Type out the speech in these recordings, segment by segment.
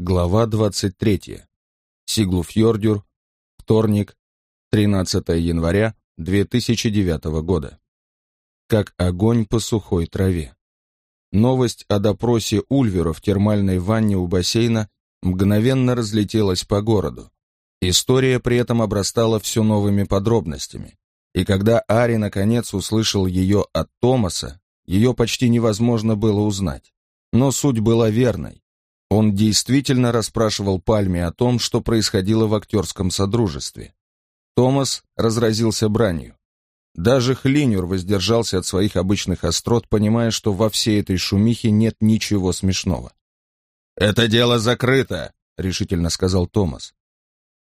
Глава 23. Сиглуфьордюр. Вторник, 13 января 2009 года. Как огонь по сухой траве. Новость о допросе Ульвера в термальной ванне у бассейна мгновенно разлетелась по городу. История при этом обрастала все новыми подробностями. И когда Ари наконец услышал ее от Томаса, ее почти невозможно было узнать. Но суть была верной. Он действительно расспрашивал Пальме о том, что происходило в актерском содружестве. Томас разразился бранью. Даже Хлинюр воздержался от своих обычных острот, понимая, что во всей этой шумихе нет ничего смешного. «Это дело закрыто», — решительно сказал Томас.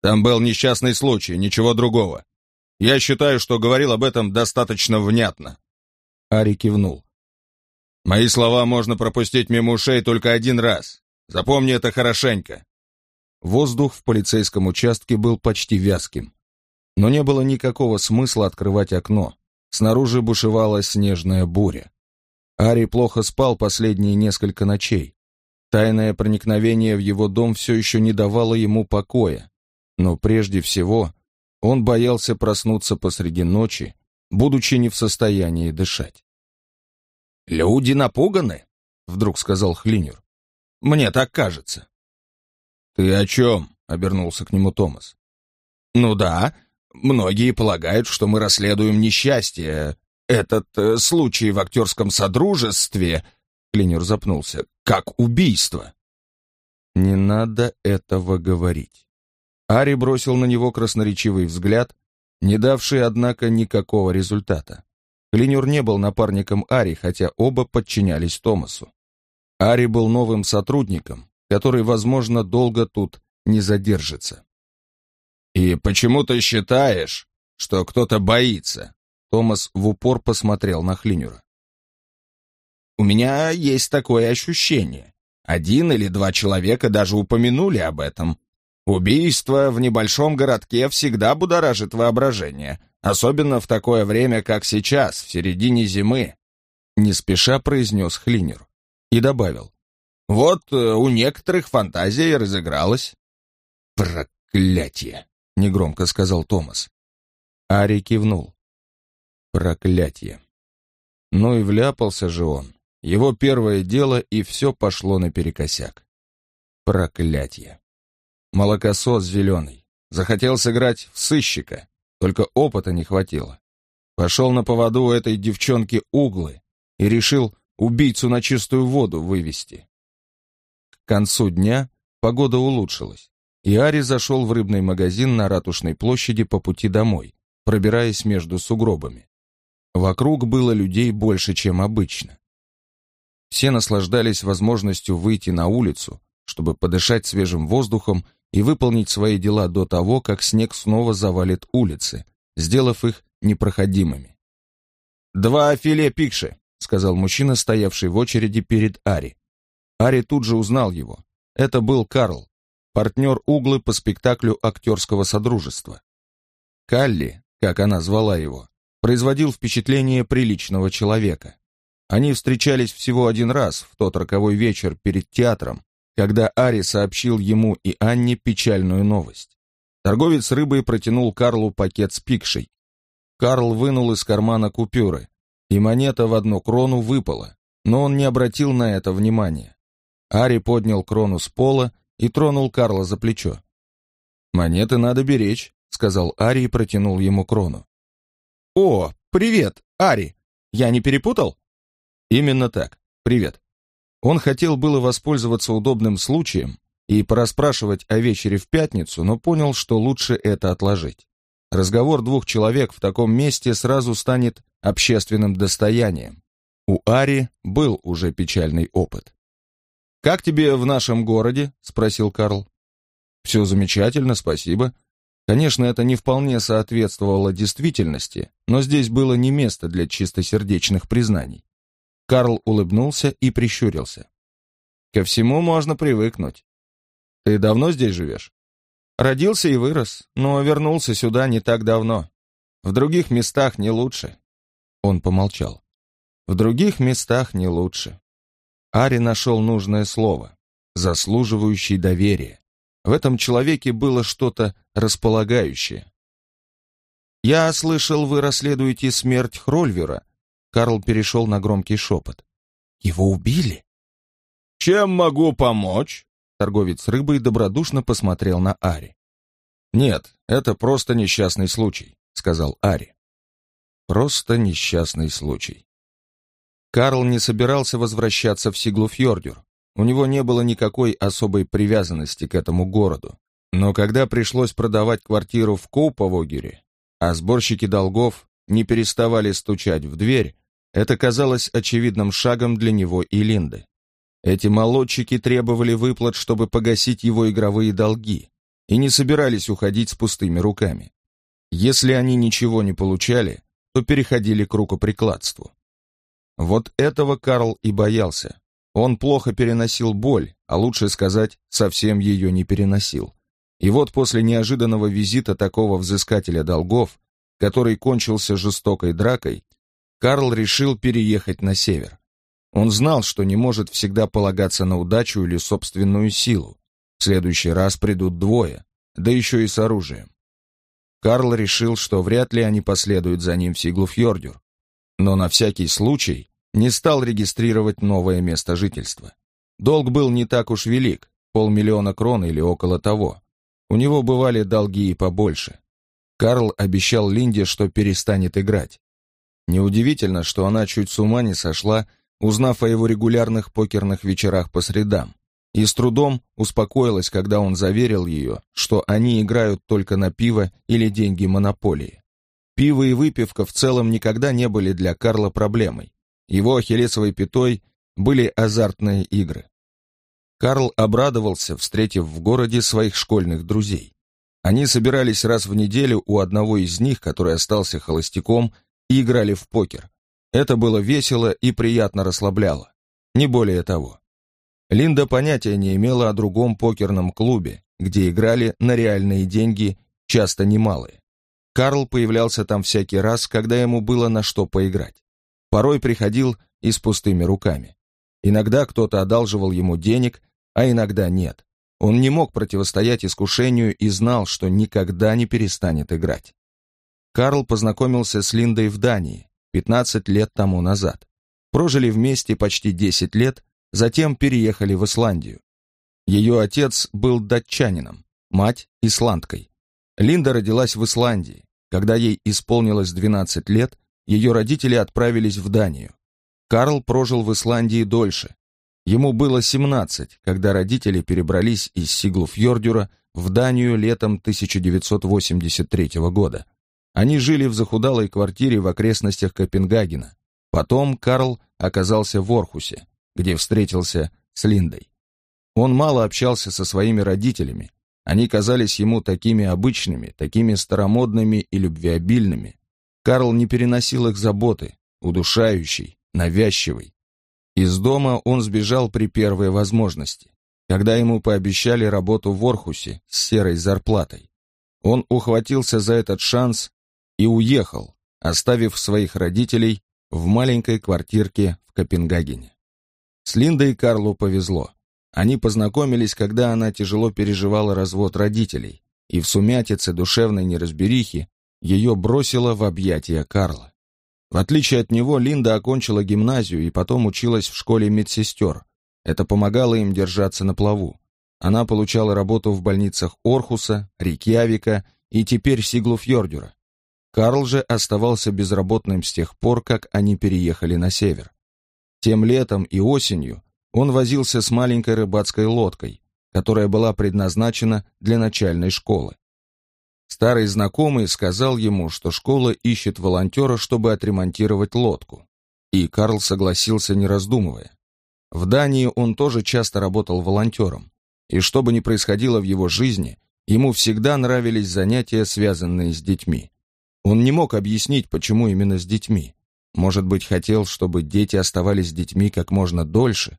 «Там был несчастный случай, ничего другого. Я считаю, что говорил об этом достаточно внятно». Ари кивнул. «Мои слова можно пропустить мимо ушей только один раз. Запомни это хорошенько». Воздух в полицейском участке был почти вязким. Но не было никакого смысла открывать окно. Снаружи бушевала снежная буря. Ари плохо спал последние несколько ночей. Тайное проникновение в его дом все еще не давало ему покоя. Но прежде всего он боялся проснуться посреди ночи, будучи не в состоянии дышать. «Люди напуганы», — вдруг сказал Хлинер. Мне так кажется». «Ты о чем?» — обернулся к нему Томас. «Ну да, многие полагают, что мы расследуем несчастье. Этот э, случай в актерском содружестве...» Клинер запнулся. «Как убийство». «Не надо этого говорить». Ари бросил на него красноречивый взгляд, не давший, однако, никакого результата. Клинер не был напарником Ари, хотя оба подчинялись Томасу. Ари был новым сотрудником, который, возможно, долго тут не задержится. «И почему ты считаешь, что кто-то боится?» Томас в упор посмотрел на Хлинюра. «У меня есть такое ощущение. Один или два человека даже упомянули об этом. Убийство в небольшом городке всегда будоражит воображение, особенно в такое время, как сейчас, в середине зимы», не спеша произнес Хлинер и добавил. «Вот э, у некоторых фантазия разыгралась». «Проклятие!» — негромко сказал Томас. Ари кивнул. «Проклятие!» Ну и вляпался же он. Его первое дело, и все пошло наперекосяк. Проклятие! Молокосос зеленый. Захотел сыграть в сыщика, только опыта не хватило. Пошел на поводу этой девчонки углы и решил убийцу на чистую воду вывести. К концу дня погода улучшилась, и Ари зашел в рыбный магазин на Ратушной площади по пути домой, пробираясь между сугробами. Вокруг было людей больше, чем обычно. Все наслаждались возможностью выйти на улицу, чтобы подышать свежим воздухом и выполнить свои дела до того, как снег снова завалит улицы, сделав их непроходимыми. «Два филе пикши», сказал мужчина, стоявший в очереди перед Ари. Ари тут же узнал его. Это был Карл, партнер Углы по спектаклю актерского содружества. Калли, как она звала его, производил впечатление приличного человека. Они встречались всего один раз в тот роковой вечер перед театром, когда Ари сообщил ему и Анне печальную новость. Торговец рыбой протянул Карлу пакет с пикшей. Карл вынул из кармана купюры и монета в одну крону выпала, но он не обратил на это внимания. Ари поднял крону с пола и тронул Карла за плечо. «Монеты надо беречь», — сказал Ари и протянул ему крону. «О, привет, Ари! Я не перепутал?» «Именно так. Привет». Он хотел было воспользоваться удобным случаем и порасспрашивать о вечере в пятницу, но понял, что лучше это отложить. Разговор двух человек в таком месте сразу станет общественным достоянием. У Ари был уже печальный опыт. «Как тебе в нашем городе?» — спросил Карл. «Все замечательно, спасибо. Конечно, это не вполне соответствовало действительности, но здесь было не место для чистосердечных признаний». Карл улыбнулся и прищурился. «Ко всему можно привыкнуть. Ты давно здесь живешь?» Родился и вырос, но вернулся сюда не так давно. В других местах не лучше. Он помолчал. В других местах не лучше. Ари нашел нужное слово. заслуживающий доверия. В этом человеке было что-то располагающее. «Я слышал, вы расследуете смерть Хрольвера». Карл перешел на громкий шепот. «Его убили?» «Чем могу помочь?» Торговец рыбой добродушно посмотрел на Ари. «Нет, это просто несчастный случай», — сказал Ари. «Просто несчастный случай». Карл не собирался возвращаться в Сиглуфьордюр. У него не было никакой особой привязанности к этому городу. Но когда пришлось продавать квартиру в Коуповогере, а сборщики долгов не переставали стучать в дверь, это казалось очевидным шагом для него и Линды. Эти молодчики требовали выплат, чтобы погасить его игровые долги, и не собирались уходить с пустыми руками. Если они ничего не получали, то переходили к рукоприкладству. Вот этого Карл и боялся. Он плохо переносил боль, а лучше сказать, совсем ее не переносил. И вот после неожиданного визита такого взыскателя долгов, который кончился жестокой дракой, Карл решил переехать на север. Он знал, что не может всегда полагаться на удачу или собственную силу. В следующий раз придут двое, да еще и с оружием. Карл решил, что вряд ли они последуют за ним в Сиглуфьордюр, но на всякий случай не стал регистрировать новое место жительства. Долг был не так уж велик, полмиллиона крон или около того. У него бывали долги и побольше. Карл обещал Линде, что перестанет играть. Неудивительно, что она чуть с ума не сошла, узнав о его регулярных покерных вечерах по средам, и с трудом успокоилась, когда он заверил ее, что они играют только на пиво или деньги монополии. Пиво и выпивка в целом никогда не были для Карла проблемой. Его ахиллесовой пятой были азартные игры. Карл обрадовался, встретив в городе своих школьных друзей. Они собирались раз в неделю у одного из них, который остался холостяком, и играли в покер. Это было весело и приятно расслабляло. Не более того. Линда понятия не имела о другом покерном клубе, где играли на реальные деньги, часто немалые. Карл появлялся там всякий раз, когда ему было на что поиграть. Порой приходил и с пустыми руками. Иногда кто-то одалживал ему денег, а иногда нет. Он не мог противостоять искушению и знал, что никогда не перестанет играть. Карл познакомился с Линдой в Дании 15 лет тому назад. Прожили вместе почти 10 лет, затем переехали в Исландию. Ее отец был датчанином, мать – исландкой. Линда родилась в Исландии. Когда ей исполнилось 12 лет, ее родители отправились в Данию. Карл прожил в Исландии дольше, Ему было 17, когда родители перебрались из Сиглуфьордюра в Данию летом 1983 года. Они жили в захудалой квартире в окрестностях Копенгагена. Потом Карл оказался в Орхусе, где встретился с Линдой. Он мало общался со своими родителями. Они казались ему такими обычными, такими старомодными и любвеобильными. Карл не переносил их заботы, удушающей, навязчивой, из дома он сбежал при первой возможности, когда ему пообещали работу в Орхусе с серой зарплатой. Он ухватился за этот шанс и уехал, оставив своих родителей в маленькой квартирке в Копенгагене. С Линдой Карлу повезло. Они познакомились, когда она тяжело переживала развод родителей, и в сумятице душевной неразберихи ее бросило в объятия Карла. В отличие от него, Линда окончила гимназию и потом училась в школе медсестер. Это помогало им держаться на плаву. Она получала работу в больницах Орхуса, Рикьявика и теперь Сиглуфьордюра. Карл же оставался безработным с тех пор, как они переехали на север. Тем летом и осенью он возился с маленькой рыбацкой лодкой, которая была предназначена для начальной школы. Старый знакомый сказал ему, что школа ищет волонтера, чтобы отремонтировать лодку. И Карл согласился, не раздумывая. В Дании он тоже часто работал волонтером. И что бы ни происходило в его жизни, ему всегда нравились занятия, связанные с детьми. Он не мог объяснить, почему именно с детьми. Может быть, хотел, чтобы дети оставались детьми как можно дольше.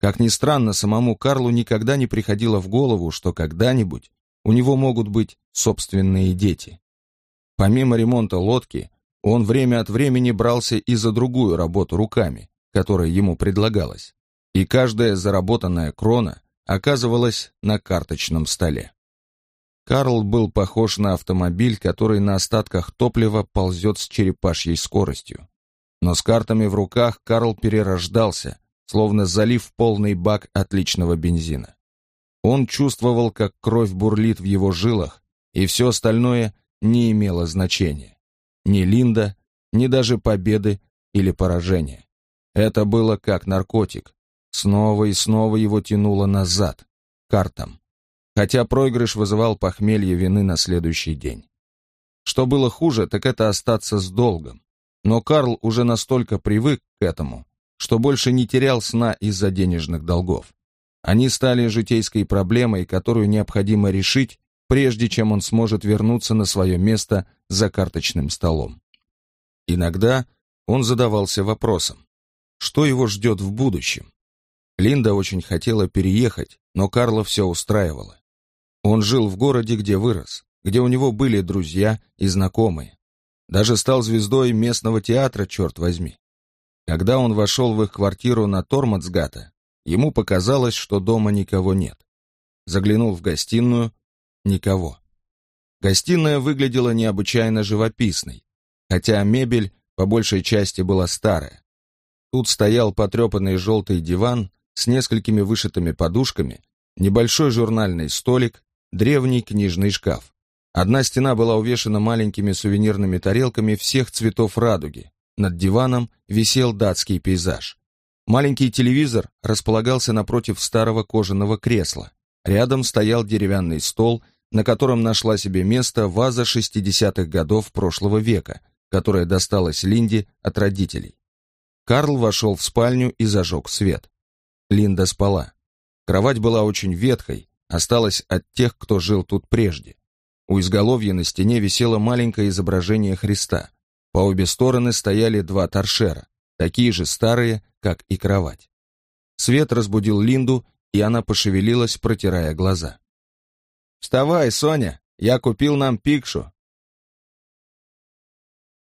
Как ни странно, самому Карлу никогда не приходило в голову, что когда-нибудь у него могут быть собственные дети. Помимо ремонта лодки, он время от времени брался и за другую работу руками, которая ему предлагалась. И каждая заработанная крона оказывалась на карточном столе. Карл был похож на автомобиль, который на остатках топлива ползет с черепашьей скоростью. Но с картами в руках Карл перерождался, словно залив полный бак отличного бензина. Он чувствовал, как кровь бурлит в его жилах, и все остальное не имело значения. Ни Линда, ни даже победы или поражения. Это было как наркотик. Снова и снова его тянуло назад, картам хотя проигрыш вызывал похмелье вины на следующий день. Что было хуже, так это остаться с долгом. Но Карл уже настолько привык к этому, что больше не терял сна из-за денежных долгов. Они стали житейской проблемой, которую необходимо решить, прежде чем он сможет вернуться на свое место за карточным столом. Иногда он задавался вопросом, что его ждет в будущем. Линда очень хотела переехать, но Карла все устраивало. Он жил в городе, где вырос, где у него были друзья и знакомые. Даже стал звездой местного театра, черт возьми. Когда он вошел в их квартиру на Тормацгата, ему показалось, что дома никого нет. Заглянул в гостиную — никого. Гостиная выглядела необычайно живописной, хотя мебель по большей части была старая. Тут стоял потрепанный желтый диван с несколькими вышитыми подушками, небольшой журнальный столик, древний книжный шкаф. Одна стена была увешана маленькими сувенирными тарелками всех цветов радуги. Над диваном висел датский пейзаж. Маленький телевизор располагался напротив старого кожаного кресла. Рядом стоял деревянный стол, на котором нашла себе место ваза 60-х годов прошлого века, которая досталась Линде от родителей. Карл вошел в спальню и зажег свет. Линда спала. Кровать была очень ветхой, осталось от тех, кто жил тут прежде. У изголовья на стене висело маленькое изображение Христа. По обе стороны стояли два торшера, такие же старые, как и кровать. Свет разбудил Линду, и она пошевелилась, протирая глаза. «Вставай, Соня, я купил нам пикшу.